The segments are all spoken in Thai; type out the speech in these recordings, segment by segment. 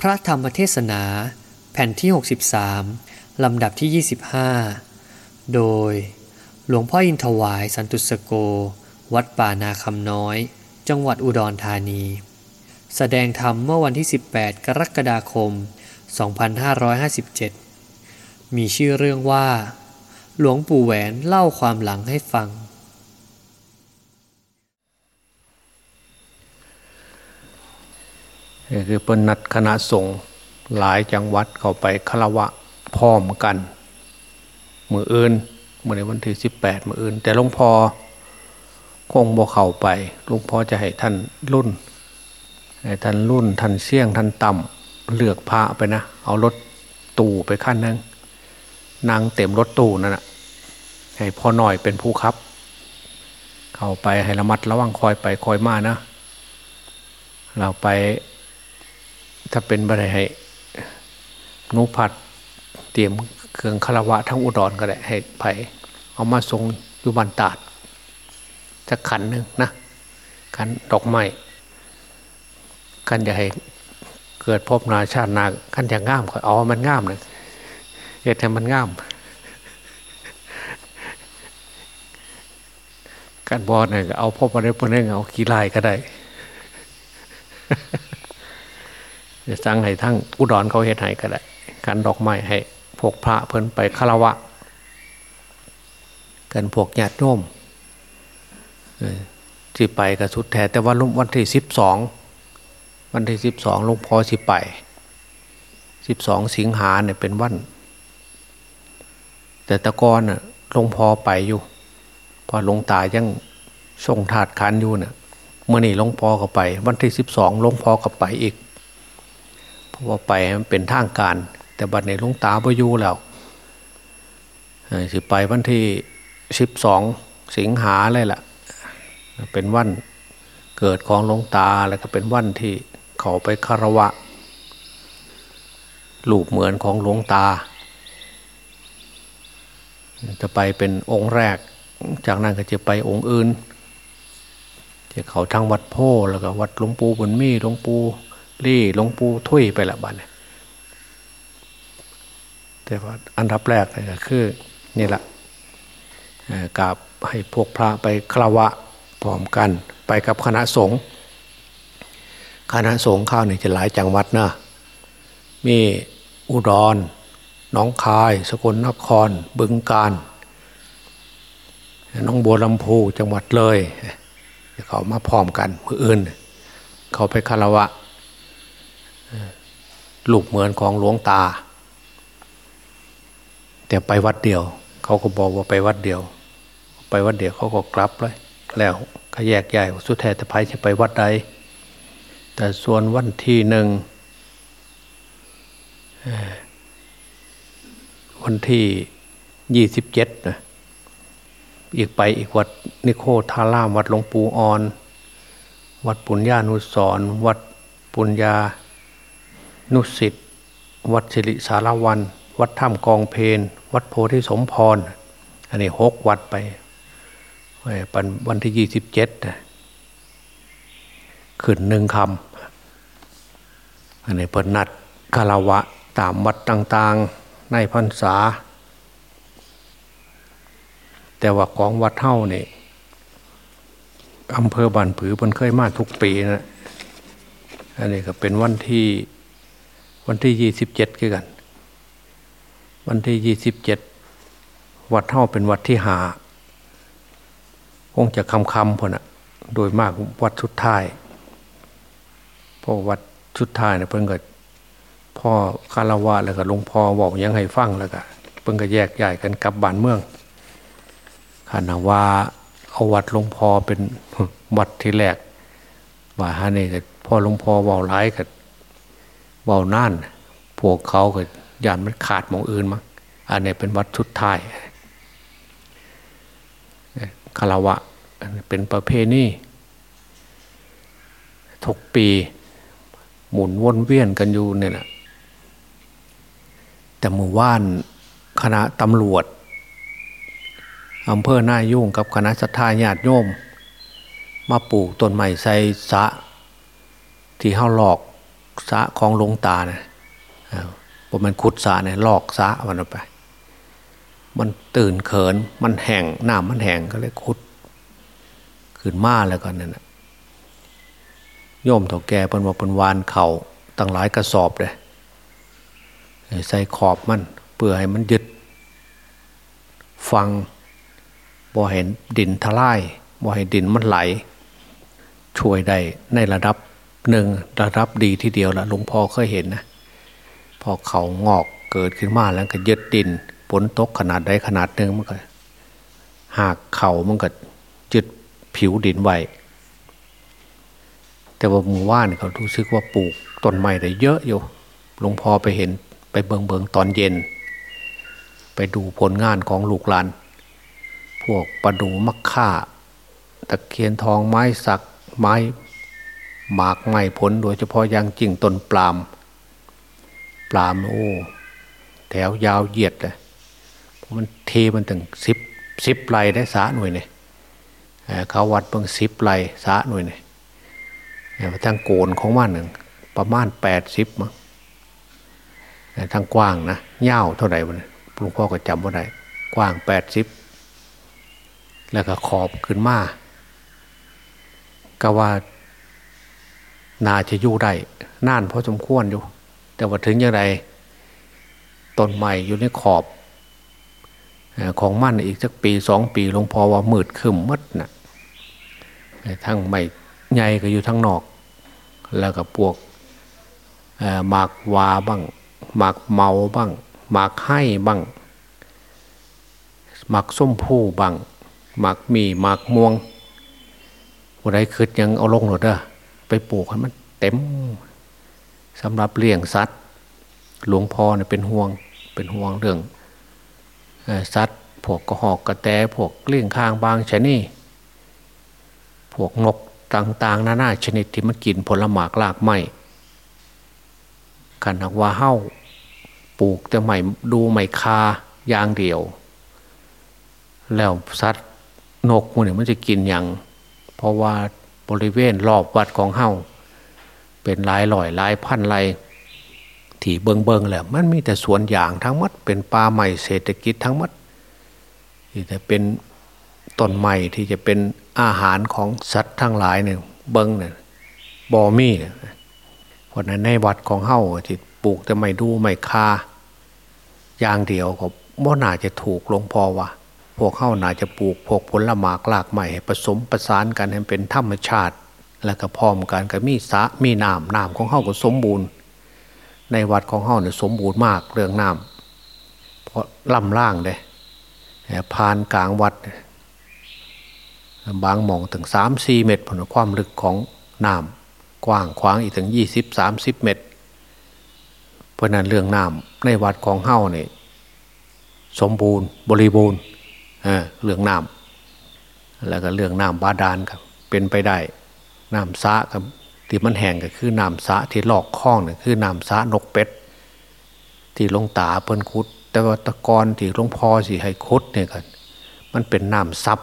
พระธรรมเทศนา แผ่นที่ 63 ลำดับที่ 25 โดย หลวงพ่ออินทวายสันตุสโก วัดป่านาคำน้อย จังหวัดอุดรธานี แสดงธรรมเมื่อวันที่ 18 กรกฎาคม 2557 มีชื่อเรื่องว่า หลวงปู่แหวนเล่าความหลังให้ฟัง คือเป็นนัดคณะสงฆ์หลายจังหวัดเข้าไปคารวะพร้อมกันมืออื่นเมื่อในวันที่สิบแปดมืออื่น แต่หลวงพ่อคงบ่เข้าไปหลวงพ่อจะให้ท่านรุ่นให้ท่านรุ่นท่านเสี่ยงท่านต่ำเลือกพระไปนะ เอารถตู้ไปขั้นนึงนางเต็มรถตู้นั่นนะให้พ่อหน่อยเป็นผู้ขับ เข้าไปให้ระมัดระวังคอยไปคอยมานะ เราไป ถ้าเป็นบันไดให้นุพัดเตรียมเครื่องคารวะทั้งอุดรก็ได้ให้ไผ่เอามาทรงอยู่บันตาดจะขันหนึ่งนะขันดอกไม้ขันจะให้เกิดพบนาชาตินาขันจะง่ามก็เอามันง่ามเลยเหตุให้มันง่ามการบอลเนี่ยเอาพบมาได้พวกนี้เอาขี้ลายก็ได้ สั่งให้ทั้งอุดรเขาเฮ็ดให้ก็ได้การดอกไม้ให้พวกพระเพิ่นไปคารวะ กันพวกญาติโยมที่ไปกับสุดแท้แต่ว่าวันที่สิบสองวันที่สิบสองลงพ่อสิไปสิบสองสิงหาเนี่ยเป็นวัน แต่ตะกอนน่ะลงพ่อไปอยู่ พอลงตายังทรงถาดคันอยู่เนี่ยเมื่อนี่ลงพ่อก็ไป วันที่สิบสองลงพ่อก็ไปอีก เพราะว่าไปมันเป็นทางการ แต่บัดในหลวงตาไปอยู่แล้วสิไปวันที่สิบสองสิงหาเลยล่ะ เป็นวันเกิดของหลวงตาแล้วก็เป็นวันที่เขาไปคารวะลูปเหมือนของหลวงตา จะไปเป็นองค์แรก จากนั้นก็จะไปองค์อื่นจะเขาทางวัดโพแล้วก็วัดหลวงปู่บุญมีหลวงปู่ รี่หลวงปู่ถ้วยไปละบ้านแต่ว่าอันดับแรกก็คือนี่แหละกราบให้พวกพระไปคารวะพร้อมกันไปกับคณะสงฆ์คณะสงฆ์ข้าวนี่จะหลายจังหวัดนะมีอุดรหนองคาย สกลนคร บึงกาฬน้องบัวลำพูจังหวัดเลยเขามาพร้อมกันมืออื่น เขาไปคารวะ ลูกเหมือนของหลวงตา แต่ไปวัดเดียว เขาก็บอกว่าไปวัดเดียว ไปวัดเดียวเขาก็กลับเลยแล้วขแยกใหญ่สุดแท้แต่ไพ่จะไปวัดใด แต่ส่วนวันที่หนึ่งวันที่ยี่สิบเจ็ดนะอีกไปอีกวัดนิโคทาร่ามวัดหลวงปู่อ่อน วัดปุญญานุสรวัดปุญญา นุสิตวัดสิริสารวัน วัดถ้ำกองเพนวัดโพธิสมพร อันนี้หกวัดไปวันที่ยี่สิบเจ็ดขึ้นหนึ่งคำอันนี้เปิดนัดคารวะตามวัดต่างๆ ในพรรษา แต่ว่าของวัดเท่านี่อำเภอบันผือมันเคยมาทุกปีนะอันนี้ก็เป็นวันที่ วันที่ยี่สิบเจ็ดคือกัน วันที่ยี่สิบเจ็ดวัดเท่าเป็นวัดที่หาคงจะคำคำพอนะโดยมากวัดชุดท้ายเพราะวัดชุดท้ายเนี่ยเพิ่งเกิดพ่อคารวะแล้วก็หลวงพ่อบอกยังให้ฟังแล้วก็เพิ่งก็แยกใหญ่กันกลับบ้านเมืองขณะว่าเอาวัดหลวงพ่อเป็นวัดที่แรกว่าฮะนี่ก็พ่อหลวงพ่อเบาร้ายกับ เบาน่านพวกเขาก็ยานมันขาดมองอื่นมั้งอันนี้เป็นวัดชุดท้ายคารวะเป็นประเพณีทุกปี หมุนวนเวียนกันอยู่เนี่ยนะแต่หมู่ว่านคณะตำรวจอำเภอหน้ายุ่งกับคณะสัตยาญาติโยม มาปลูกต้นใหม่ใส่สะ ที่เฮาหลอก สะของหลวงตานะผมมันขุดสะเนี่ยลอกสะมันออกไป มันตื่นเขินมันแห้งน้ำมันแห้งก็เลยขุด ขึ้นมาแล้วกันนั่นโยมเถ่าแก่เป็นว่าเป็นวานเขา่าตั้งหลายกระสอบเลยใส่ขอบมันเพื่อให้มันยึด ฟังบ่เห็นดินทลายบ่ให้ดินมันไหล ช่วยได้ในระดับ หนึ่งระดับดีทีเดียวละหลวงพ่อเคยเห็นนะพอเขางอกเกิดขึ้นมาแล้วก็ยึดดินฝนตกขนาดใดขนาดหนึ่งมันก็หากเข่ามันก็ยึดผิวดินไว้แต่ว่าหมู่ว่านเขารู้สึกว่าปลูกต้นไม้ได้เยอะอยู่หลวงพ่อไปเห็นไปเบิงเบิงตอนเย็น ไปดูผลงานของลูกหลาน พวกประดูมักค่าตะเคียนทองไม้สักไม้ หมากไม้ผลโดยเฉพาะอย่างจริงต้นปลามปลามโอ้แถวยาวเหยียดเลยเพราะมันเทมันถึงสิบสิบไรได้สาหน่วยเนี่ยเขาวัดเพิ่งสิบไรสาหน่วยเนี่ยทางโกนของมันหนึ่งประมาณแปดสิบมั้งทางกว้างนะเง่าเท่าไหร่วันหลวงพ่อก็จำว่าไดกว้างแปดสิบแล้วก็ขอบขึ้นมาก็ว่า นาจะอยู่ได้น่านพอสมควรอยู่ แต่ว่าถึงอย่างไรต้นใหม่อยู่ในขอบของมั่นอีกสักปีสองปีหลวงพ่อว่ามืดขึ้นมัดนะทั้งไม่ใหญ่ก็อยู่ทั้งนอก แล้วก็พวกหมากวาบ้างหมากเมาบ้างหมากให้บ้างหมากส้มผู้บ้างหมากมีหมากม่วงวันใดคืดยังเอาลงหนดเด้อ ไปปลูกให้มันเต็มสำหรับเลี้ยงสัตว์ หลวงพ่อเนี่ยเป็นห่วงเป็นห่วงเรื่องสัตว์พวกกระหอกกระแตพวกเลี้ยงข้างบางชนิดพวกนกต่างๆ นานาชนิดที่มันกินผลหมากลากไม้กันหักว่าเฮ้าปลูกแต่ใหม่ดูใหม่คาอย่างเดียว แล้วสัตว์นกมันเนี่ยมันจะกินอย่าง เพราะว่า บริเวณรอบวัดของเฮ้าเป็นหลายลอยหลายพันไรที่เบิงเบิงแหละมันมีแต่สวนยางทั้งหมดเป็นป่าใหม่เศรษฐกิจทั้งหมดที่จะเป็นต้นใหม่ที่จะเป็นอาหารของสัตว์ทั้งหลายเนี่ยเบิงเนี่ยบอมี่เนี่ยเพราะนั้นในวัดของเฮ้าที่ปลูกแต่ไม่ดูไม่คาอย่างเดียวก็บ่น่าจะถูกหลวงพ่อว่า พวกเข้านาจะปลูกพวกผลหมากลากใหม่ผสมประสานกันให้เป็นธรรมชาติ แล้วก็พร้อมกันก็มีสะมีน้ำน้ำของเข้าก็สมบูรณ์ ในวัดของเข้าเนี่ยสมบูรณ์มากเรื่องน้ำเพราะลำล่างเลยพานกลางวัด บางหม่องถึงสามสี่เมตรผลความลึกของน้ำกว้างขวางอีกถึงยี่สิบสามสิบเมตร เพราะนั้นเรื่องน้ำในวัดของเฮ้าเนี่ยสมบูรณ์บริบูรณ์ เรื่องน้ำแล้วก็เรื่องน้ำบาดาลครับ เป็นไปได้น้ำสะครับที่มันแห้งก็คือน้ำสะที่ลอกคล้องเนี่ยคือน้ำสะนกเป็ด ที่ลงตาเพิ่นคุด แต่ว่าตะกอนที่ลงพอสิให้คุดเนี่ยกันมันเป็นน้ำซับ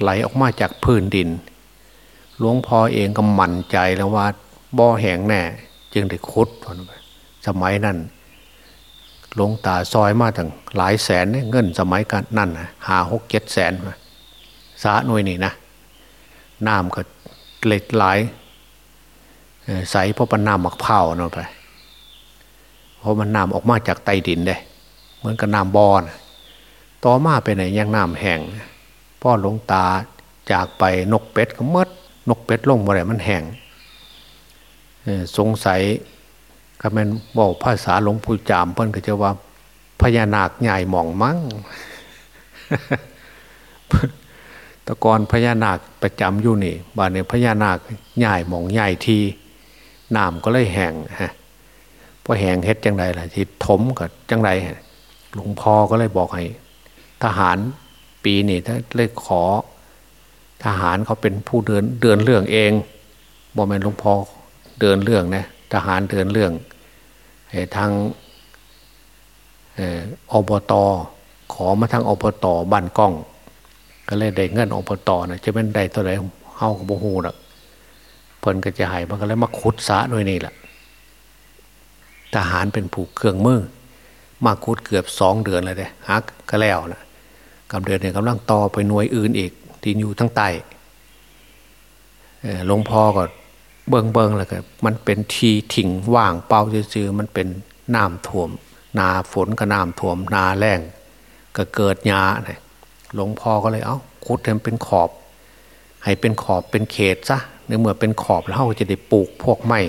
ไหลออกมาจากพื้นดินหลวงพ่อเองก็มั่นใจแล้วว่าบ่อแห้งแน่ จึงได้คุดสมัยนั้น หลวงตาซอยมาถึงหลายแสนเงินสมัยกันนั่นหาหกเจ็ดแสนสาหน่วยนี่นะน้ำก็เล็กหลายใสเพราะมันน้ำหมักเผาเนาะไปเพราะมันน้ำออกมาจากใต้ดินเด้เหมือนกับน้ำบอนต่อมาไปไหนยังน้ำแห้งพ่อหลวงตาจากไปนกเป็ดก็มดนกเป็ดลงมาไหนมันแห้งสงสัย ก็เป็นบอกภาษาหลวงปู่จามเพิ่นก็จะว่าพญานาคใหญ่หม่องมั้งตะกอนพญานาคประจำอยู่นี่บ้านเนี่ยพญานาคใหญ่หม่องใหญ่ทีน้ำก็เลยแห้งฮะพอแห้งเฮ็ดจังไรล่ะที่ถมกับจังไรหลวงพ่อก็เลยบอกให้ ทหารปีนี่ถ้าเลยขอ ทหารเขาเป็นผู้เดินเดินเรื่องเองบอกแม่หลวงพ่อเดินเรื่องนะ ทหารเดินเรื่องทางอบตขอมาทางอบตบ้านกล้อง ก็เลยได้เงินอบตนะจะเป็นได้เท่าไหร่เฮากับโบหูหรอกเพิ่นก็จะหายมันก็เลยมาขุดสะด้วยนี่แหละทหารเป็นผูกเครื่องมือมาคุดเกือบสองเดือนเลยเด้ฮักก็แล้วนะกำเดือนเนี่ยกำลังต่อไปหน่วยอื่นอีกที่อยู่ทั้งใต้หลวงพ่อก็ เบิงเบิงเลยก็มันเป็นทีถิ่งว่างเปล่าจือมันเป็นน้ำท่วม นาฝนก็น้ำท่วม นาแรงก็เกิดหญ้าเนี่ยหลวงพ่อก็เลยเอา้าคุดให้มันเป็นขอบ ให้เป็นขอบเป็นเขตซะในเมื่อเป็นขอบแล้วเราจะได้ปลูกพวกไม้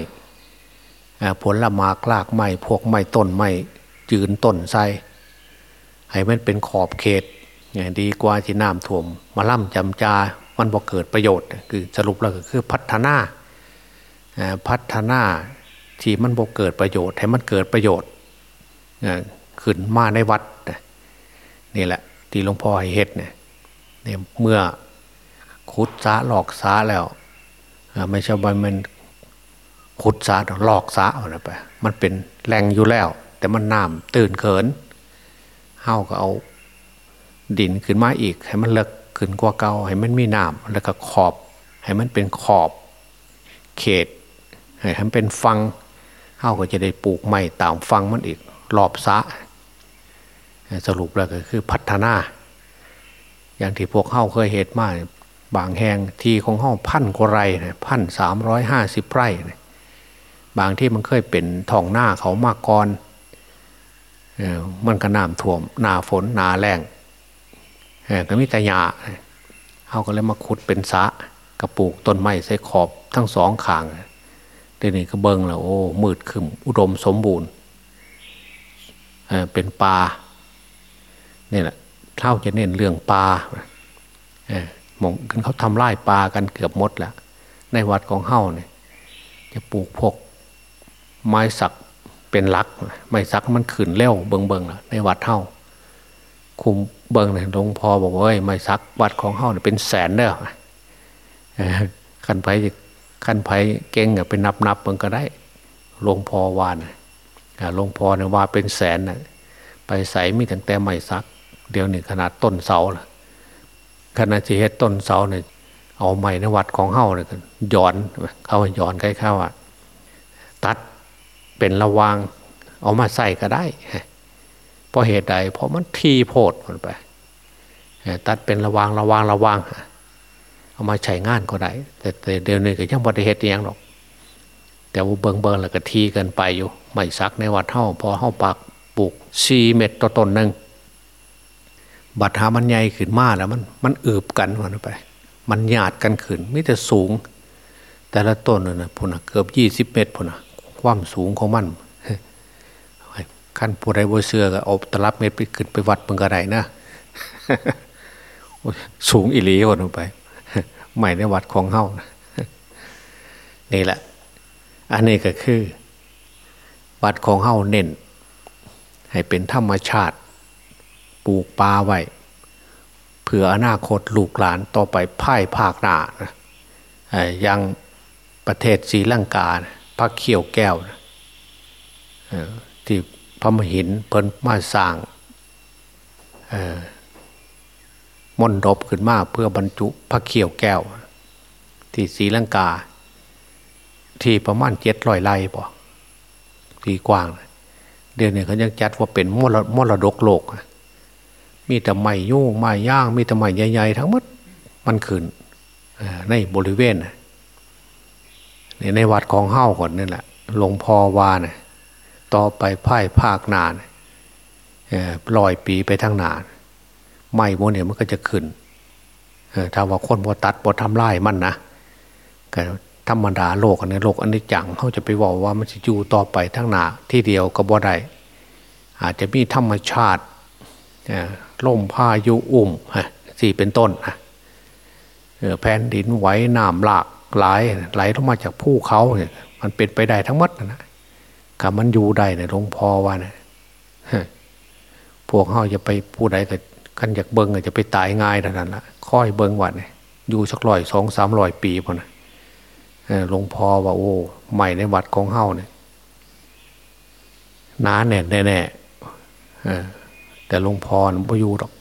ผลละมากลากไม้พวกไม้ต้นไม้จืนต้นไทรให้มันเป็นขอบเขตดีกว่าที่น้ำท่วม มาล่ำจำจามันบ่เกิดประโยชน์ คือสรุปแล้วก็คือพัฒนา พัฒนาที่มันบ่เกิดประโยชน์ให้มันเกิดประโยชน์ขึ้นมาในวัดนี่แหละ ที่หลวงพ่อให้เฮ็ดเนี่ยเมื่อขุดสาหลอกสาแล้วไม่ใช่ว่ามันขุดสาหลอกสาอะไรไปมันเป็นแรงอยู่แล้ว แต่มันน้ำตื่นเขินเฮาก็เอาดินขึ้นมาอีก ให้มันเลิกขึ้นกว่าเก่าให้มันมีน้ำแล้วก็ขอบ ให้มันเป็นขอบ เขต ให้มันเป็นฟังเฮ้าก็จะได้ปลูกใหม่ตามฟังมันอีกรอบสะสรุปแล้วก็คือพัฒนา อย่างที่พวกเฮ้าเคยเหตุมาบางแห่งที่ของห้องพันกว่าไรนะพันสามร้อยห้าสิบไร่นะบางที่มันเคยเป็นทองหน้าเขามากกรมันก็น้ำท่วมหนาฝนหนาแรงก็มีแต่หยาเขาก็เลยมาขุดเป็นสะกระปลูกต้นไม้ใส่ขอบทั้งสองข้าง เดี๋ยวนี้ก็เบิ้งแล้วโอ้มืดขึ้นอุดมสมบูรณ์เป็นปลาเนี่ยแหละเท่าจะเน้นเรื่องปลามองกันเขาทำไร่ปลากันเกือบหมดแล้วในวัดของเฮ้าเนี่ย จะปลูกพวกไม้สักเป็นลัก ไม้สักมันขืนเลี้ยวเบิงเบิงในวัดเฮ้าคุมเบิงเนี่ยหลวงพ่อบอกว่าไม้สักวัดของเฮ้าเนี่ยเป็นแสนเด้อขันไผ่ ขั้นไผ่เก่งเป็นนับนับมันก็ได้หลวงพ่อวานหลวงพ่อเนี่ยว่าเป็นแสนนะไปใส่มีตั้งแต่ไม้สัก เดี๋ยวนี้ขนาดต้นเสาล่ะขณะที่เฮ็ดต้นเสาเนี่ยเอาไม้ในวัดของเฮ้าเนี่ยย้อนเขาย้อนใกล้เข้าอะตัดเป็นระวางเอามาใส่ก็ได้เพราะเหตุใดเพราะมันทีโพดมันไป ตัดเป็นระวางระวางระวาง เอามาใช้งานก็ได้แต่เดี๋ยวนี้ก็ยังบริเหตุยังหรอก แต่ว่าเบิงเบิงแล้วก็ทีกันไปอยู่ไม่ซักในวัดเท่าพอเท่าปากปลูกซีเม็ดต่อต้นหนึ่งบัตรหามันใหญ่ขึ้นมาแล้วมันมันอืบกันมันไป มันหยาดกันขึ้นไม่แต่สูง แต่ละต้นนะพุ่นเกือบยี่สิบเมตรพุ่นความสูงของมันขั้นผู้ใดบัวเสือก็เอาตลับเมตรไปขึ้นไปวัดมึงกระไดนะสูงอิลีคนลงไป ใหม่ในวัดของเฮ้านี่แหละ อันนี้ก็คือ วัดของเฮ้าเน้น ให้เป็นธรรมชาติ ปลูกปลาไว้เผื่ออนาคตลูกหลานต่อไปพ่ายภาคหน้านะยังประเทศศรีลังกาพระเขียวแก้วนะที่พระมหินเพิ่นมาสร้าง มนดบขึ้นมาเพื่อบรรจุพระเขียวแก้ว ที่ศรีลังกา ที่ประมาณเจ็ดร้อยไร่ป่ที่กว้าง เดี๋ยวนี้เขายังจัดว่าเป็นมรมรดกโลก มีแต่ไม้ยุ่งไม้ย่าง มีแต่ไม้ใหญ่ๆทั้งหมดมันขึ้นในบริเวณในวัดของเฮ้าก่อนนี่แหละหลวงพ่อวานะต่อไปพ่ายภาคนานลอยปีไปทั้งนาน ไม่โมเนี่ยมันก็จะขึ้นถ้าว่าคนบ่ตัดบ่ทำลายมันนะก็ธรรมดาโลกอันนี้โลกอันนี้จังเขาจะไปบอกว่ามันจะอยู่ต่อไปทั้งนาที่เดียวก็บ่ได้อาจจะมีธรรมชาติล่มพายุอุ่มสี่เป็นต้นนะแผ่นดินไหวน้ำหลากไหลไหลลงมาจากภูเขาเนี่ยมันเป็นไปได้ทั้งหมดนะกับมันอยู่ได้เนี่ยหลวงพ่อว่านะพวกเขาจะไปผู้ใดก็ กันอยากเบิ้งจจะไปตายง่ายเท่านั้นละค่อยเบิ้งวัดเนี่ยอยู่สักร้อยสองสามร้อยปีพอนะหลวงพ่อว่าโอ้ใหม่ในวัดของเฮาเนี่ยน้าแน่แน่แต่หลวงพ่อไม่อยู่หรอก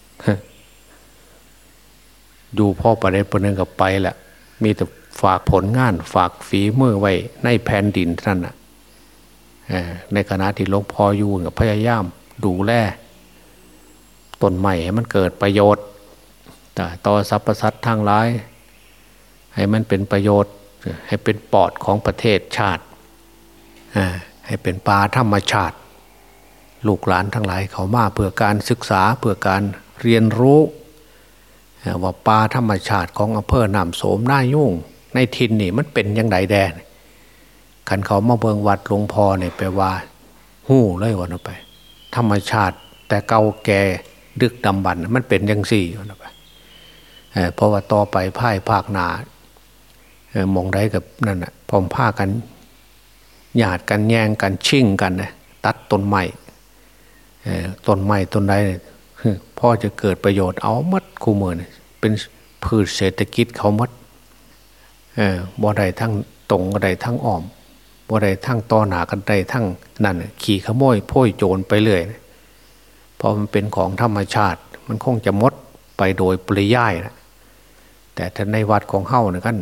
อยู่พ่อประเด็นประเด็นกับไปแหละมีแต่ฝากผลงานฝากฝีมือไว้ในแผ่นดินท่านน่ะในขณะที่หลวงพ่ออยู่กับพยายามดูแล ต้นใหม่ให้มันเกิดประโยชน์ต่อสรรพสัตว์ทางร้าย ให้มันเป็นประโยชน์ ให้เป็นปอดของประเทศชาติ ให้เป็นปลาธรรมชาติ ลูกหลานทั้งหลายเขามาเพื่อการศึกษาเพื่อการเรียนรู้ว่าปลาธรรมชาติของอำเภอหนามโสมหน้ายุ่ง ในทินนี่มันเป็นยังไงแดนขันเขามาเบิงวัดหลวงพ่อเนี่ยแปว่า หู้เลยวันไป ธรรมชาติแต่เก่าแก่ ดึกดำบรรมันเป็นยังสี่วันไปเพราะว่าต่อไปพ่ายภาคนามองได้กับนั่นอะพร้อมผ้ากันหยาดกันแย่งกันชิ่งกันนะตัดต้นไม้ต้นไม้ต้นใดพ่อจะเกิดประโยชน์เอามัดคู่มือเนี่ยเป็นพืชเศรษฐกิจเขามัดบ่ได้ทั้งตรงก็ได้ทั้งอ้อมบ่ได้ทั้งต่อหนากันได้ทั้งนั่นขี่ขโมยโพ่ยโจรไปเรื่อย พราะมันเป็นของธรรมชาติ มันคงจะมดไปโดยปริยายนะแต่ถ้านในวัดของเฮ้าเนี่ยกัน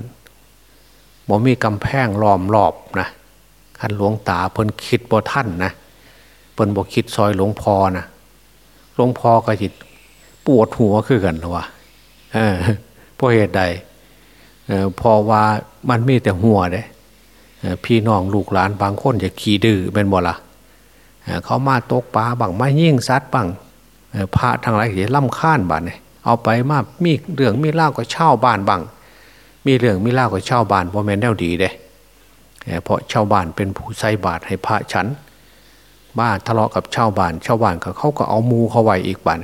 บ่มีกำแพงล้อมรอบนะขันหลวงตาเพิ่นคิดบ่ท่านนะเพิ่นบ่คิดซอยหลวงพ่อนะหลวงพ่อก็จิตปวดหัวคือกันหรอวะเพราะเหตุใดพอว่ามันมีแต่หัวเด้พี่น้องลูกหลานบางคนจะขี่ดื้อเป็นบ่ละ เขามาตกปลาบังมายิ่งซัดบังพระทางไรจะล่ำค้านบ้านเนี่ยเอาไปมามีเรื่องมีเล่าก็เช่าบ้านบังมีเรื่องมีเล่าก็เช่าบ้านพ่อแม่แนวดีเด้เพราะเช่าบ้านเป็นผู้ใส่บาตรให้พระฉันบ้าทะเลาะกับเช่าบ้านเช่าบ้านก็เขาก็เอามูเขาไว้อีกบ้าน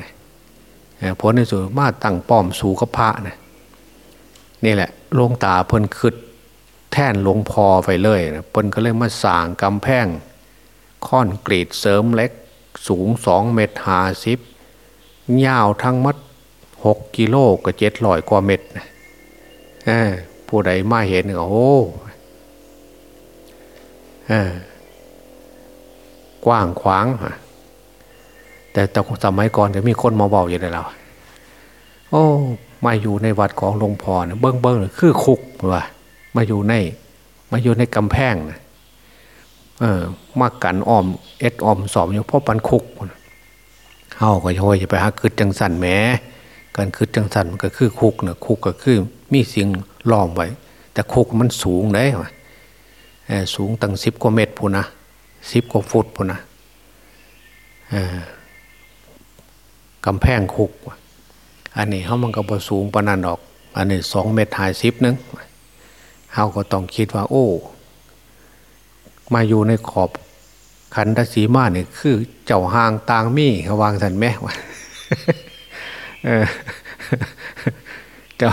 ผลในสุดมาตั้งป้อมสูกับพระนะนี่แหละลงตาเพิ่นคืดแท่นหลวงพอไปเลยนะเพิ่นก็เลยมาสางกำแพง ค่อนกรีดเสริมเล็ก สูงสองเมตรหาสิบยาวทั้งมัดหกกิโลกับเจ็ดร้อยกว่าเมตรผู้ใดมาเห็นก็โอ้กว้างขวางแต่แต่สมัยก่อนจะมีคนมาบอกอย่างไรเราโอ้ มาอยู่ในวัดของหลวงพ่อเนี่ยเบิ้งเบิ้งคือคุกว่ามาอยู่ใน มาอยู่ในกำแพงนะ เออมากันอ้อม เอ็ดอ้อมสอบอยู่เพราะปันคุกเฮาก็โอยจะไปหาคืดจังสันแหมการคืดจังสันมันก็คือคุกเนะคุกก็คือมีสิ่งล้อมไว้ แต่คุกมันสูงได้สูงตั้งสิบกว่าเมตรพูนะสิบกว่าฟุตพูนะกำแพงคุก อันนี้เขามันก็บสูงปนันดอก อันนี้สองเมตรหายสิบนึงเขาก็ต้องคิดว่า โอ้ มาอยู่ในขอบขันธสีมาเนี่ยคือเจ้าหางตางมี่เขวางสันแม่วะเจ้า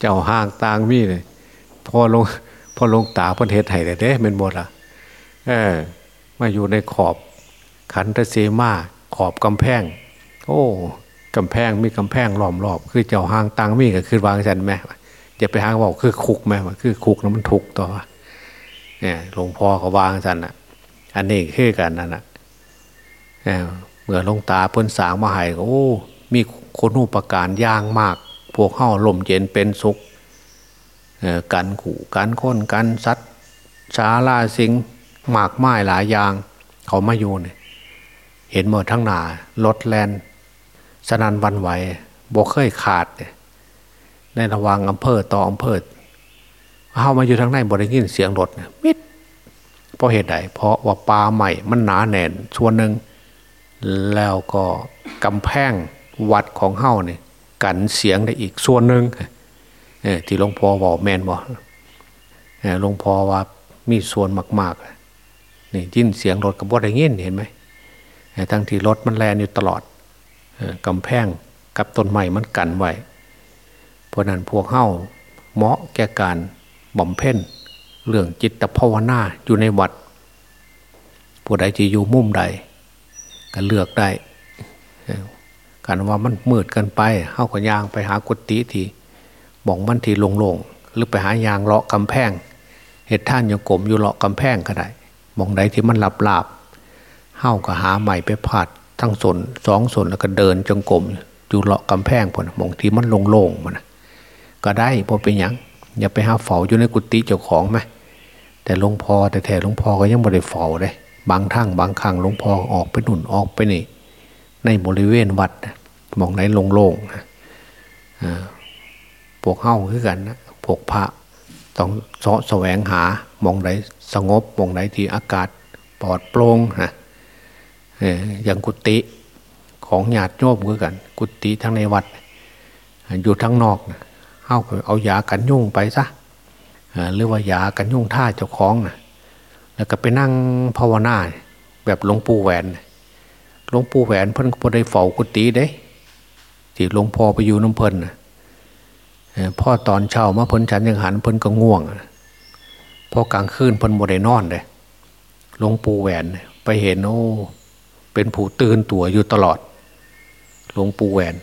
เจ้าหางตางมี่เนี่ยพอลงพอลงตาพันเทศไทยแต่เด้เป็นหมดละเออ มาอยู่ในขอบขันธสีมาขอบกำแพง โอ้กำแพงมีกำแพงล้อมรอบ คือเจ้าหางตางมี่ก็คือวางสันแม่จะไปหางบอกคือคุกแม่คือคุกแล้วมันทุกต่อเนี่ย หลวงพ่อเขาวางสันอะ อันนี้คือกันนั่นอะเมื่อลงตาเพิ่นสางมาให้โอ้ มีคนอุปการย่างมาก พวกเข้าลมเย็นเป็นสุขกันขู่กันค้นกันซัดชาลาสิงหมากไม้หลายอย่าง เขามาอยู่เนี่ยเห็นหมดทั้งหนารถแลนสนันวันไหวบกเคยขาดเนี่ยในระว่างอำเภอต่ออำเภอ เข้ามาอยู่ทางในบริเวณเสียงรถเมิดเพราะเหตุใดเพราะว่าปลาใหม่มันหนาแน่นส่วนหนึ่งแล้วก็กำแพงวัดของเฮ้าเนี่ยกันเสียงได้อีกส่วนหนึ่งที่หลวงพ่อบอกแมนบอกหลวงพ่อว่ามีส่วนมากๆนี่ยินเสียงรถกับว่าได้ยินเห็นไหมทั้งที่รถมันแลนอยู่ตลอดกำแพงกับต้นไม้มันกันไว้เพราะนั้นพวกเฮ้าเหมาะแก่การ บ่มเพ่นเรื่องจิตภาวนาอยู่ในวัด ผู้ใดจะอยู่มุมใด ก็เลือกได้การว่ามันมืดกันไปเฮ้าก็ยางไปหากุฏิทีบอกมันทีโลงๆหรือไปหายางเลาะกำแพงเหตุท่านยังกลมอยู่เลาะกำแพงก็ได้มองใดที่มันหลับหลับเฮ้าก็หาใหม่ไปผัดทั้งส่วนสองส่วนแล้วก็เดินจงกรมอยู่เลาะกำแพงพอนมองที่มันโลงๆมันก็ได้พอเป็นอย่าง อย่าไปหาเฝ้าอยู่ในกุฏิเจ้าของไหมแต่หลวงพ่อแต่แท้หลวงพ่อก็ยังไม่ได้เฝ้าเลยบางทั้งบางครั้งหลวงพ่อออกไปหนุนออกไปนี่ในบริเวณวัดมองไหนโล่งๆนะพวกเข้าคือกันนะพวกพระต้องเสาะแสวงหามองไหนสงบมองไหนที่อากาศปลอดโปร่งนะอย่างกุฏิของญาติโยมคือกัน กุฏิทั้งในวัดอยู่ทั้งนอกนะ เข้าเอายากันยุ่งไปซะหรือว่ายากันยุ่งท่าเจ้าของนะแล้วก็ไปนั่งภาวนาแบบหลวงปู่แหวนหลวงปู่แหวนเพิ่นก็ได้เฝ้ากุฏิเด้ที่หลวงพ่อไปอยู่น้ำเพิ่นพ่อตอนเช้ามาเพิ่นฉันยังหันเพิ่นก็ง่วงพอกลางคืนเพิ่นบ่ได้นอนเลยหลวงปู่แหวนไปเห็นโอ้เป็นผู้ตื่นตัวอยู่ตลอด หลวงปู่แหวน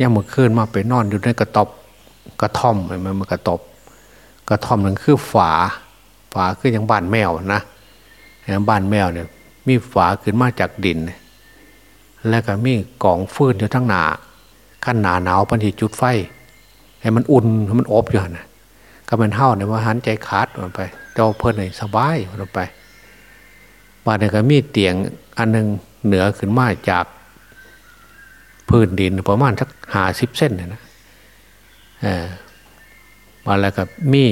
ย่งเมื่อคืนมาไปนอนอยู่ในกระตอบ กระท่อมมันมันกระตบ กระท่อมนั่นคือฝา ฝาคืออย่างบ้านแมวนะบ้านแมวเนี่ยมีฝาขึ้นมาจากดิน แล้วก็มีกองฟืนอยู่ทั้งหนาขั้นหนาหนาวปันทีจุดไฟ ให้มันอุ่นให้มันอบอยู่นะก็มันเท่าเนี่ยว่าหันใจขาดมันไปเจ้าเพิ่นเลยสบายมันไปบ้านเนี่ยก็มีเตียงอันหนึ่งเหนือขึ้นมาจากพื้นดินประมาณสักหาสิบเส้นเนี่ยนะ มาแล้วก็มี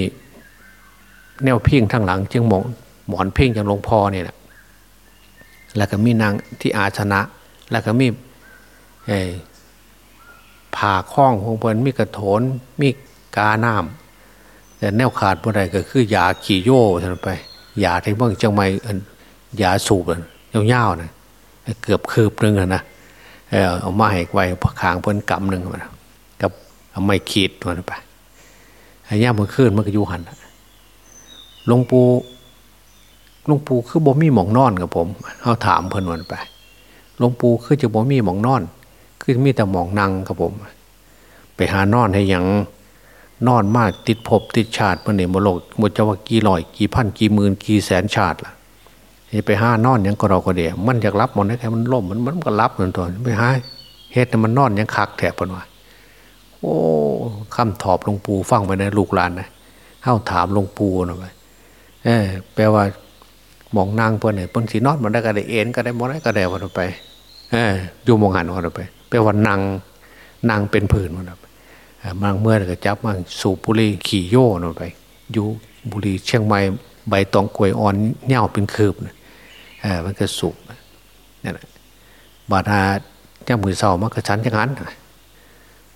แนวพิงทางหลังจึงหมอนหมอนพิงอย่างหลวงพ่อเนี่ยนะแล้วก็มีนางที่อาชนะ แล้วก็มีผ่าคล้องของเพิ่นมีกระโถนมีกาน้ำแต่แนวขาดบ่ได้ก็คือยาขี่โย่ท่านไปยาที่เมื่อจังไม่ยาสูบเยาวๆนะเกือบคืบนึงนะเอามาให้ไว้ผางเพิ่นกำหนึ่งนกับเอา ไม้ขีดมัวนไปไอ้ย่ามันขึ้นมันก็อยู่หันหลวงปู่หลวงปู่คือบ่มีหมองนอนกับผมเขาถามเพิ่นวันไปหลวงปู่คือจะบ่มีหมองนอน คือมีแต่หมองนังกับผม ไปหานอนให้ยังนอนมากติดภพติดชาติมันเนี่ยมโลกมดจะว่ากี่ลอยกี่พันกี่หมื่นกี่แสนชาติล่ะไปห้านอนยังก็เราก็เดียมันอยากรับมันได้แค่มันล่มมันมันก็รับเหมือนตัวไปห้าเฮ็ดมันนอนยังคักแถบปนว่า โอ้คำตอบหลวงปู่ฟังไปในลูกหลานนะเข้าถามหลวงปู่นะไปเออแปลว่ามองนางเพื่อนเนี่ยเพิ่นสีนอนมันได้ก็ได้เอ็นก็ได้มองได้ก็ได้วันไปเอออยู่มองหันวันไปแปลว่านางนางเป็นผื่นวันไปบางเมื่อก็จับมาสูบบุหรี่ขี่โย่นไปอยู่บุรีเชียงใหม่ใบตองกลวยอ่อนเน่าเป็นคืบนะเออมันก็สุกนี่แหละบาดาเจ้ามือเศร้ามันก็ชันจังหัน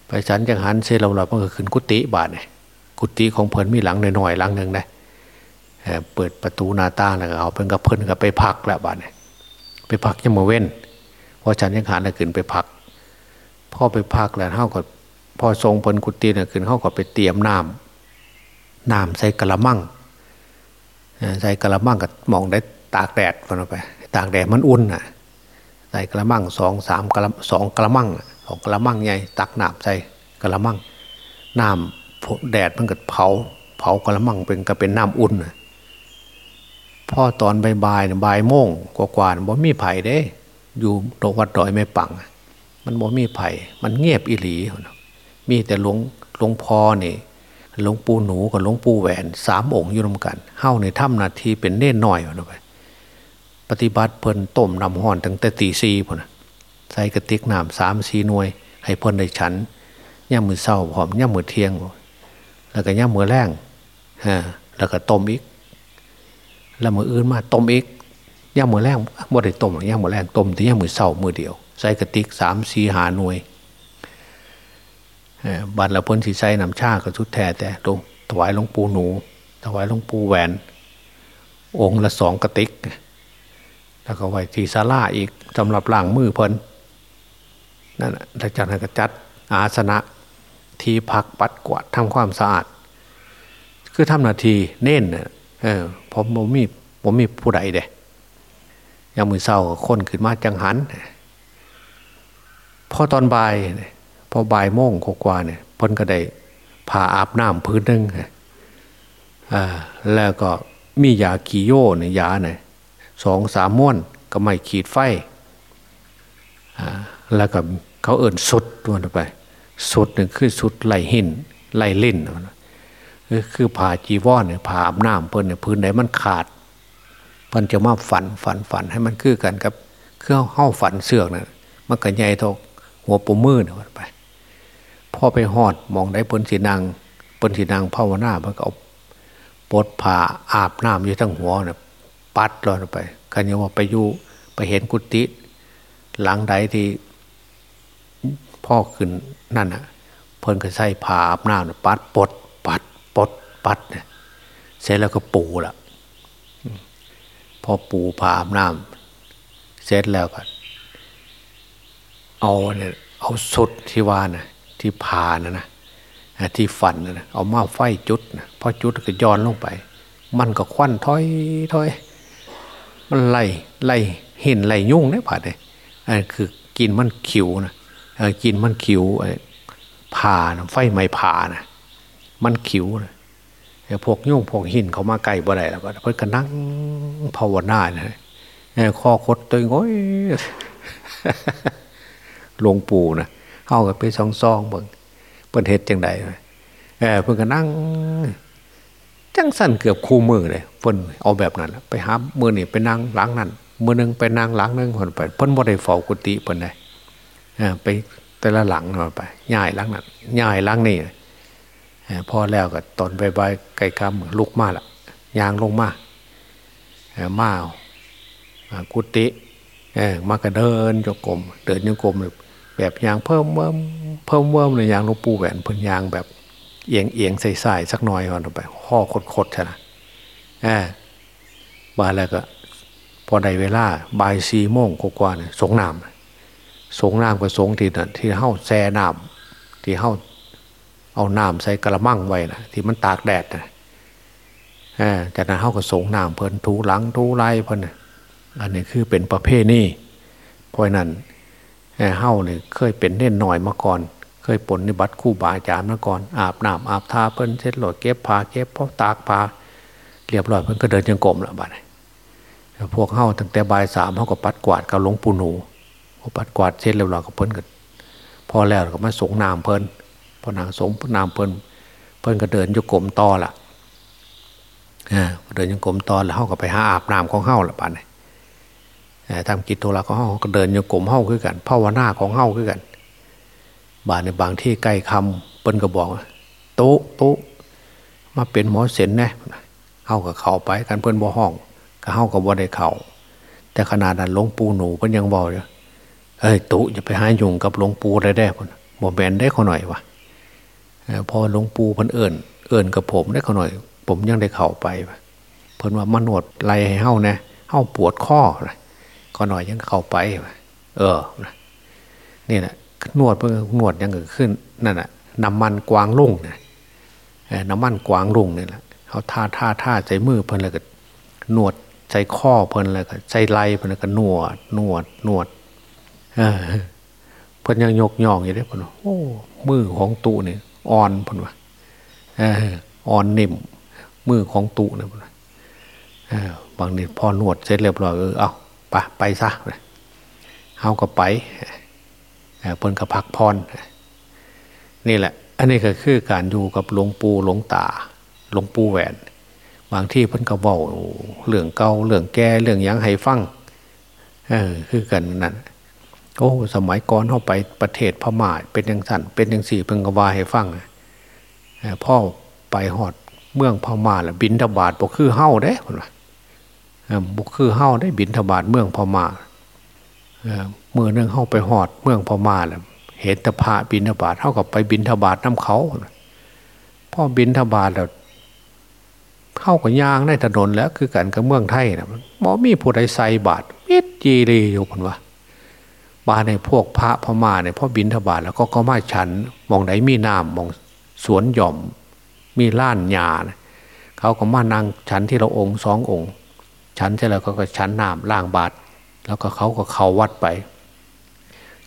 ไปชันจังหันเสร็จเราเรามันก็ขึ้นกุฏิบาดเนี่ยกุฏิของเพิ่นมีหลังหน่อยๆหลังหนึ่งนะเปิดประตูนาตาแล้วเอาเพิ่นกับเพิ่นก็ไปพักแล้วบาดเนี่ยไปพักยังมือเว้นพอชันจังหันแล้วขึ้นไปพักพ่อไปพักแล้วเท่ากับพอทรงเพิ่นกุฏิเนี่ยขึ้นเขาก็ไปเตรียมน้ำน้ำใส่กระมังใส่กระมังกับมองได้ตากแดดมันไป ตากแดดมันอุ่นอะใส่กระมังสองสามกระสองกระมัง สอกระมังใหญ่ตักน้ำใส่กระมังน้ำแดดมันก็เผา เผากระมังเป็นก็เป็นน้ำอุ่นพ่อตอนบ่ายๆบ่ายโมงกว่าๆบ่มีไผ่เด้ อยู่ตวัดดอยไม่ปัง มันบ่มีไผ่มันเงียบอิหลี มีแต่หลวงหลวงพ่อนี่หลวงปู่หนูกับหลวงปู่แหวนสามองค์อยู่รวมกันเข้าในถ้ำนาทีเป็นเน่นหน่อยไปปฏิบัติเพลินต้มน้ำห่อนตั้งแต่ตีซีพน ใส่กระติกน้ำสามสีหน่วย ให้เพิ่นได้ฉันย่ามือเศร้าหอมย่ามือเทียง แล้วก็ย่ามือแรงฮะแล้วก็ต้มอีก แล้วมืออื่นมาต้มอีกย่ามือแรงบ่ได้ต้มย่ามือแรงต้มแต่ย่ามือเศร้ามือเดียว ใส่กระติกสามสีหาหน่วยบัตรละพ้นสีใส่น้ำชาก็ชุดแท้แต่ลงถวายหลวงปู่หนู ถวายหลวงปู่แหวน องค์ละสองกระติก แล้วก็ไว้ที่ศาลาอีกสำหรับล่างมือเพลิน นั่นหลังจากนั้นก็จัดอาสนะที่พักปัดกวาดทำความสะอาด คือทำนาทีเน้นเออผมผมมีผมมีผู้ใดเด้ยังมือเศร้าคนขึ้นมาจังหันพอตอนบ่ายพอบ่ายโมงกว่าเนี่ยพ้นก็ได้ผ่าอาบน้ำพื้นนึงอ่าแล้วก็มียากิโยเนี่ยยาเนี่ยสองสามม้วนก็ไม่ขีดไฟแล้วก็ เขาเอิ่นสุดตัวไป สุดหนึ่งคือสุดไหลหินไหลลิ่นคือผ่าจีวรเนี่ยผ่าอาบน้ำเพิ่นเนี่ยพื้นไหนมันขาดเพิ่นจะมาฝันฝันฝันให้มันคือกันกับเครื่องเข้าฝันเสือกนะ่ะมันก็ใหญ่ทกหัวปูมือเนี่ยไปพ่อไปหอดมองได้เปิ้นสีนางเปิ้นสีนางภาวนาเพิ่นก็เอาปดผ่าอาบน้ำอยู่ทั้งหัวเนี่ยปัดลอยไปคันยังว่าไปอยู่ไปเห็นกุฏิหลังใดที่ พ่อขึ้นนั่นอะเพิ่นก็ใส่ผ่าอาบน้ำเนี่ยปัดปด ปัดปด ปัดเนี่ยเสร็จแล้วก็ปูละพอปูผ่าอาบน้ำเสร็จแล้วก็เอาเนี่ยเอาสุดที่ว่านะที่ผ่านะนะที่ฝันนะเอามาไฟจุดนะพอจุดก็ย้อนลงไป มันก็ควันถอยถอยมันไล่ไล่เห็นไล่ยุ่งได้ผ่าเลยอันคือกินมันขิวนะ กินมันขิวผ่านะไฟไหม้ผ่านะมันขิวนะพวกยุ่งพวกหินเขามาใกล้บ่ได้แล้วก็เพิ่นก็นั่งภาวนาเนะข้อคดตัวง้อยหลวงปู่นะเข้ากับไปซองซองเบิ่งเพิ่นเฮ็ดจังใดเออเพิ่นก็นั่งจังสั่นเกือบคู่มือเลยเพิ่นเอาแบบนั้นไปหามือนี่ไปนั่งหลังนั้นมือนึงไปนั่งหลังนึงคนไปเพิ่นบ่ได้เฝ้ากุฏิเพิ่นได้ ไปแต่ละหลังมาไปย่ายลังนั้นย่ายลังนี่พอแล้วก็ตอนใบใบไก่คำลุกมาละยางลงมามากุฏิมากระเดินโยกมเดินโยกมแบบยางเพิ่มเวิมเพิ่มเวิมเลยยางลวงปูแหวนเพิ่นยางแบบเอียงเอียงใส่ใส่สักหน่อยก่อนไปห่อคดๆใช่ไหมบาแล้วก็พอได้เวลาบ่ายสี่โมงกว่าเนี่ยสงน้ำ สงน้ำก็สงที่นั่นที่เฮ้าแซ่น้ำที่เฮ้าเอาน้ำใส่กระมังไว้นะที่มันตากแดดนะจากนั้นเฮ้าก็สงน้ำเพิ่นถูหลังถูไรเพิ่นอันนี้คือเป็นประเภทนี้เพราะนั้นเฮ้าเนี่ยเคยเป็นเน่นหน่อยมาก่อน เคยปนในบัตรคู่บาอาจารย์มาก่อน อาบน้ำอาบทาเพิ่นเช็ดหลอดเก็บผ้าเก็บพอตากผ้าเรียบร้อยเพิ่นก็เดินยังกลมละบ้านพวกเฮ้าตั้งแต่บ่ายสามเฮ้าก็ปัดกวาดกับหลวงปู่หนู ปัดกวาดเช็ดเรียบร้อยก็เพิ่นก็พอแล้วก็มาสงน้ำเพิ่นพอนางสงน้ำเพิ่นเพิ่นก็เดินโยกลมต่อละเดินโยกลมต่อแล้วเฮ้าก็ไปหาอาบน้ำของเฮ้าละบ้านทำกิจโทระของเฮาก็เดินโยกมเฮาคือกันภาวนาของเฮาคือกันบาในบางที่ใกล้คำเปิ้นก็บอกโต๊ะโต๊ะมาเป็นหมอเสนนะเฮากับเขาไปกันเปิ้นบ่ห้องก็เฮากับบ่ได้เขาแต่ขนาดนั้นหลวงปู่หนูเปิ้นยังบอกเลย เอ้ยตุ๊อย่าไปหายุงกับหลวงปู่ได้ได้พุ่นบ่แมนได้เขาหน่อยวะพอหลวงปู่พิ่นเอิ่นเอิ่นกับผมได้เขาหน่อย ผมยังได้เข่าไปเพิ่นว่ามานวดไหลให้เฮานะเฮาปวดข้อนะก็หน่อยยังเข้าไปเออนี่แหละนวดเพื่อนวดยังเกิดขึ้นนั่นแหะน้ำมันกวางลุ่งเนี่ยน้ำมันกวางลุ่งนี่แหละเขาท่าท่าท่าใจมือเพิ่นเลยก็นวดใจข้อเพิ่นเลยก็ใจไหลเพิ่นเลยก็นวดนวดนวด เออพิ่นยังยกย่องอยู่ได้เพิ่นโอ้มือของตุเนี่ยอ่อนพ่นว่าเอออ่อนนิ่มมือของตุเนี่ยเพิ่นบางนี่พอนวดเสร็จเรียบร้อยเออเอาปะไปซะเฮาก็ไปเพิ่นก็พักพรนี่แหละ อันนี้ก็คือการอยู่กับหลวงปู่หลวงตาหลวงปู่แหวน บางที่เพิ่นก็เบาเรื่องเก่าเรื่องแก่เรื่องยังให้ฟังเออคือกันนั่น โอ้สมัยก่อนเข้าไปประเทศพม่าเป็นยังสั่นเป็นยังสี่เพิ่งกว่าให้ฟังพ่อไปหอดเมืองพม่าแล้วบินทบาทบอกคือเฮ้าเด้คนว่าบุคือเฮ้าได้บินทบาทเมืองพม่าเมื่อนึงเข้าไปหอดเมืองพม่าแล้วเห็นตะพาบินทบาทเท่ากับไปบินทบาทน้ำเขาพ่อบินทบาทแล้วเข้ากับยางในถนนแล้วคือกันกับเมืองไทยนะมอมีผู้ใดใส่บาทเม็ดจีรีอยู่คนว่า บาในพวกพระพม่าเนี่ยพ่อบินทบาทแล้วก็ก็มาฉันมองไหนมีน้ำมองสวนหย่อม มีล้านหญ้าเขาก็มานั่งฉันที่เราองค์สององค์ ฉันเสร็จแล้วก็ฉันน้ำล่างบาทแล้วก็เขาก็เขาวัดไป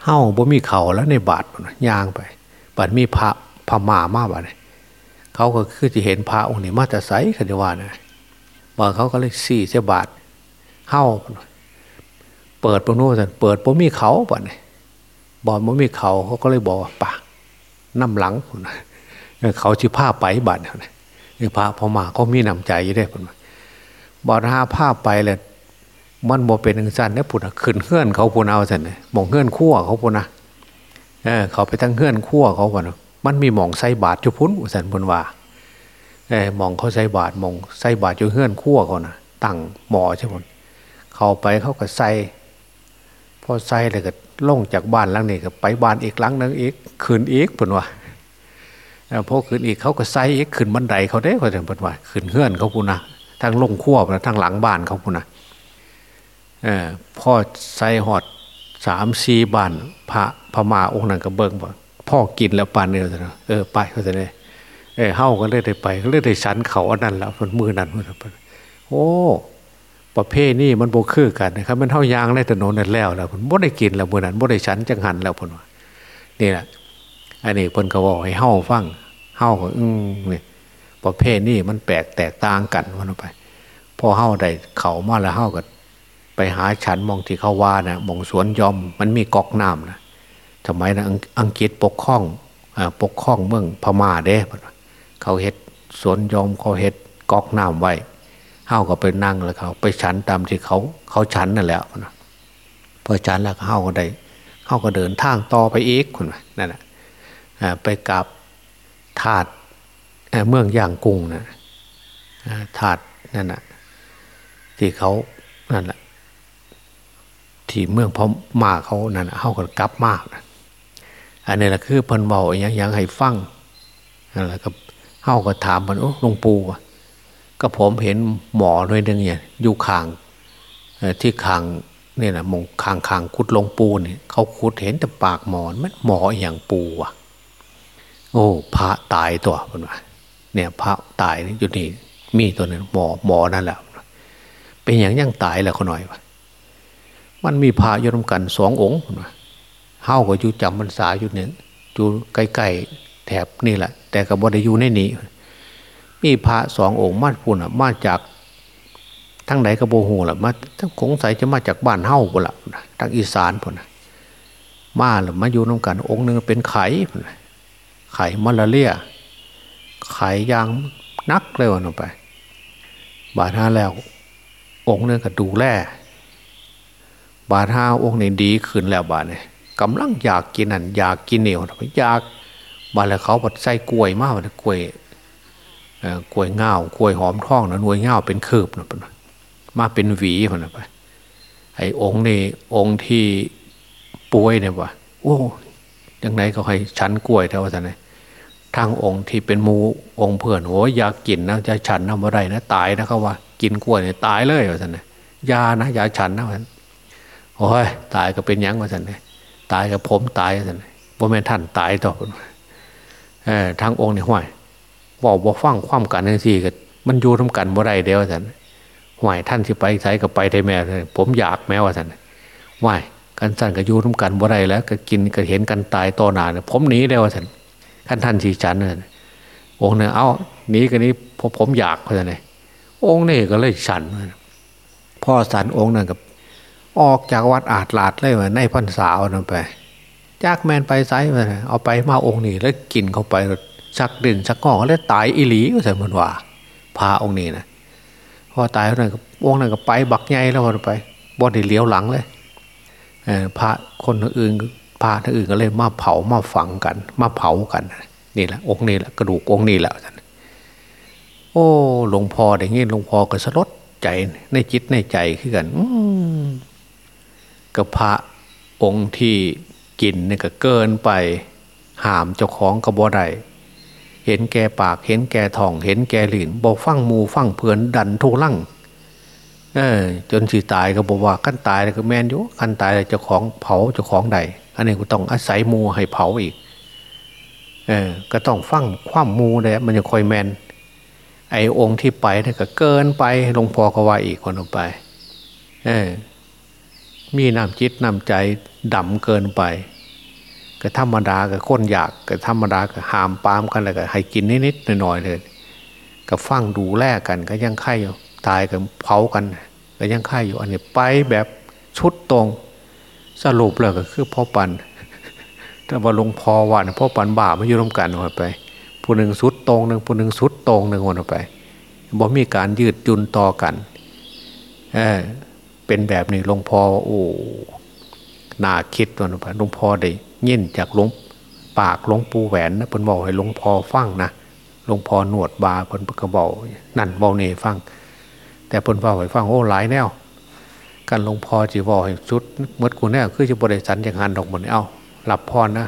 เฮ้าบ่มีเขาแล้วในบาทย่างไปบาทมีพระพม่ามากบาทเขาก็คือจะเห็นพระองค์นี้มาแต่ใสกันดีว่านะบางเขาก็เลยสี่เสบาทเฮ้า เปิดปโน้นเปิดบ่มีเขาบาทบอลบ่มีเขาเขาก็เลยบอกว่าปะน้ำหลังเขาชื่อผ้าไปบาทเนี่ยพระพม่าเขามีน้ำใจอยู่ได้ผมบอดหาผ้าไปเลยมันบ่เป็นอังสันเนี่ยพุ่นขึ้นเฮือนเขาพุ่นเอาสันเนี่ยมองเฮือนขั้วเขาพุ่นนะเออเขาไปทั้งเฮือนขั้วเขาพุ่นมันมีหมองใส่บาทจุพุ้นสันพนว่าเออมองเขาใส่บาทมองใส่บาทอยู่เฮือนขั้วเขานะตั้งหมอใช่พุ่นเขาไปเขาก็ใส่ อใส่เลยก็ล่งจากบ้านหลังนี้ก็ไปบ้านอีกหลังนึงอีกคืนอีกพุ่นว่าพอคืนอีกเขาก็ใส่อีกขึ้นบันไดเขาได้เขาจะพุ่นว่าขึ้นเฮือนเขาพุ่นนะทางลงขั้วนะทางหลังบ้านเขาพุ่นนะพ่อใส่หอดสามสี่บ้านพระพมาองค์นั้นก็เบิ่งบ่พ่อกินแล้วปานเดียเนะเออไปเขาจะเนี่ยเออเฮาก็เลยได้ไปก็เลยได้ชันเขาอันนั้นแล้วมือนั้นมือนั้นโอ้ ประเภทนี้มันโบคือกันนะครับ มันเท่ายางในถนนนั่นแล้วแล้วผมบ่ได้กินแล้วมือนั้นบ่ได้ชันจังหันแล้วพนว่านี่แหละอันนี้เพิ่นก็บอกให้เฮาฟังเฮาก็อืมนี่ประเภทนี้มันแปลกแตกต่างกันวันไปพอเฮาได้เข่ามาแล้วเฮาก็ไปหาฉันมองที่เขาว่านะมองสวนยอมมันมีกอกน้ำนะทำไมนะอังกฤษปกครองปกครองเมืองพม่าเด้ เขาเฮ็ดสวนยอมเขาเฮ็ดกอกน้ำไว้ เฮาก็ไปนั่งแล้วเขาไปฉันตามที่เขาเขาฉันนั่นแหละนะพอฉันแล้วเฮาก็ได้เฮาก็เดินทางต่อไปอีกคุณนั่นแหละไปกับถาดเมืองย่างกุ้งนะถาดนั่นนะที่เขานั่นแหละที่เมืองพม่าเขานั่นเฮาก็กลับมากนะอันนี้แหละคือพิ่นเบาอย่างยังให้ฟังนั่นแหละก็เฮาก็ถามมันโอ้หลวงปู่ ก็ผมเห็นหมอหน่วยนึงเนี่ยอยู่คางที่คางเนี่ยนะมงคางคางคุดลงปูเนี่ยเขาคุดเห็นแต่ปากหมอนมันหมออย่างปูอะ โอ้พระตายตัวเพิ่นว่าเนี่ย พระตายนี่อยู่นี่มีตัวนั้นหมอหมอนั่นแหละเป็นอย่างยังตายแล้วเขาหน่อยวะมันมีพระยนมกันสององค์เฮาก็อยู่จำพรรษาอยู่เนี่ยอยู่ใกล้ๆแถบนี่แหละ แต่ก็บ่ได้อยู่ในนี้ มีพระสององค์มาพุ่นอะมาจากทั้งไหนกระโบหูล่ะมาทั้งคงใสจะมาจากบ้านเฮ้าพุ่นละทางอีสานพุ่นมาหรือมาอยู่น้ำกัน องค์หนึ่งเป็นไข่ไข่มาลาเรียไข่ยางนักเลยวันไป บาดห้าแล้ว องค์หนึ่งก็ดูแลบาดห้าองค์นี้ดีขึ้นแล้วบาดเนี่ยกำลังอยากกินนั่นอยากกินเหนียวอยากบาดแล้วเขาบดใส่กล้วยมากเลยกล้วย กล้วยเงากล้วยหอมท้องนะหน่วยเงาเป็นคืบนะมาเป็นหวีมันไปไอ้องค์นี่องค์ที่ป่วยเนี่ยวะโอ้ยังไงเขาให้ฉันกล้วยเท่าไหร่ทางองค์ที่เป็นมูองค์เพื่อนโอ้ยอยากกินนะจะฉันทำอะไรนะตายนะเขาว่า กินกล้วยเนี่ยตายเลยว่าท่านยานะยาฉันนะท่านโอ้ยตายก็เป็นยังว่าท่านตายกับผมตายว่าท่านบ่แม่ท่านตายต่อเออทางองค์นี่ห้วย บอกบอกฟังความกันทังสี่ก็มันอยู่ทำกันบ่ได้เดียวท่านห่วยท่านที่ไปใช้กับไปได้แม่ผมอยากแม้ว่าท่านห่วยกันสั่นกับยูร่วมกันบ่ได้แล้ว ก็กินก็เห็นกันตายต่อหน้าผมหนีได้ว่าท่านท่านท่านชีจันเนี่ยองค์เนี่ยเอาหนีกันนี้พอผมอยากว่าท่านเลยองค์นี่ก็เลยฉันพ่อสันองค์นั่นกับออกจากวัดอาจลาดเลยว่าในพันสาวนั่นไปจากแมนไปไซไปเอาไปมาองค์นี้แล้วกินเข้าไป ชักดินชักงอกแล้วตายอิหลีก็แต่มันว่าพาองค์นี้นะพอตายแล้วนั่นวงนั้นก็ไปบักใหญ่แล้วไปบ่ได้เลี้ยวหลังเลยพระคนอื่นพระท่านอื่นก็เลยมาเผามาฝังกัน มาเผากัน นี่แหละองค์นี้แหละกระดูกองค์นี้แหละโอ้หลวงพ่ออย่างนี้หลวงพ่อก็สลดใจในจิตในใจขึ้นกันกับพระองค์ที่กินเนี่ยก็เกินไปหามเจ้าของกระบอกใด เห็นแก่ปาก เห็นแก่ทอง เห็นแก่หลินบอกฟั่งมูฟั่งเพื่อนดันทุลังเออจนสีตายก็บอกว่าขั้นตายก็แมนอยู่ขั้นตายเจ้าของเผาเจ้าของใดอันนี้ก็ต้องอาศัยมูให้เผาอีกเออก็ต้องฟั่งความมูเลยมันจะคอยแมนไอ้องค์ที่ไปนี่ก็เกินไปหลวงพ่อก็ว่าอีกคนออกไปเออมีน้ำจิตน้ำใจดำเกินไป ก็ธรรมดากับคนอยากก็ธรรมดาก็หามปามกันแล้วก็ให้กินนิดๆหน่อยๆเลยก็ฟังดูแลกันก็ยังไข่อยู่ตายกันเผากันก็ยังไข่อยู่อันนี้ไปแบบชุดตรงสรุปเลยก็คือพ่อปันแต่ว่าหลวงพ่อว่าพ่อปันบาปไม่ยุ่งกันหมดไปผู้หนึ่งสุดตรงหนึ่งผู้หนึ่งสุดตรงหนึ่งหมดไปบ่มีการยืดจุนต่อกันเออเป็นแบบนี้หลวงพ่อโอ้น่าคิดตัวนะหลวงพ่อได้ ยินจากหลวงปากหลวงปู่แหวนนะเพิ่นบอกให้หลวงพ่อฟังนะหลวงพ่อหนวดบาเพิ่นก็บอกนั่นเบาเนฟัง แต่เพิ่นเว้าให้ฟังโอ้หลายแนวกันหลวงพ่อจีวอให้ชุดเมื่อกูแน่คือจะบริสันอย่างหันดอกหมดเอาหลับพรนะ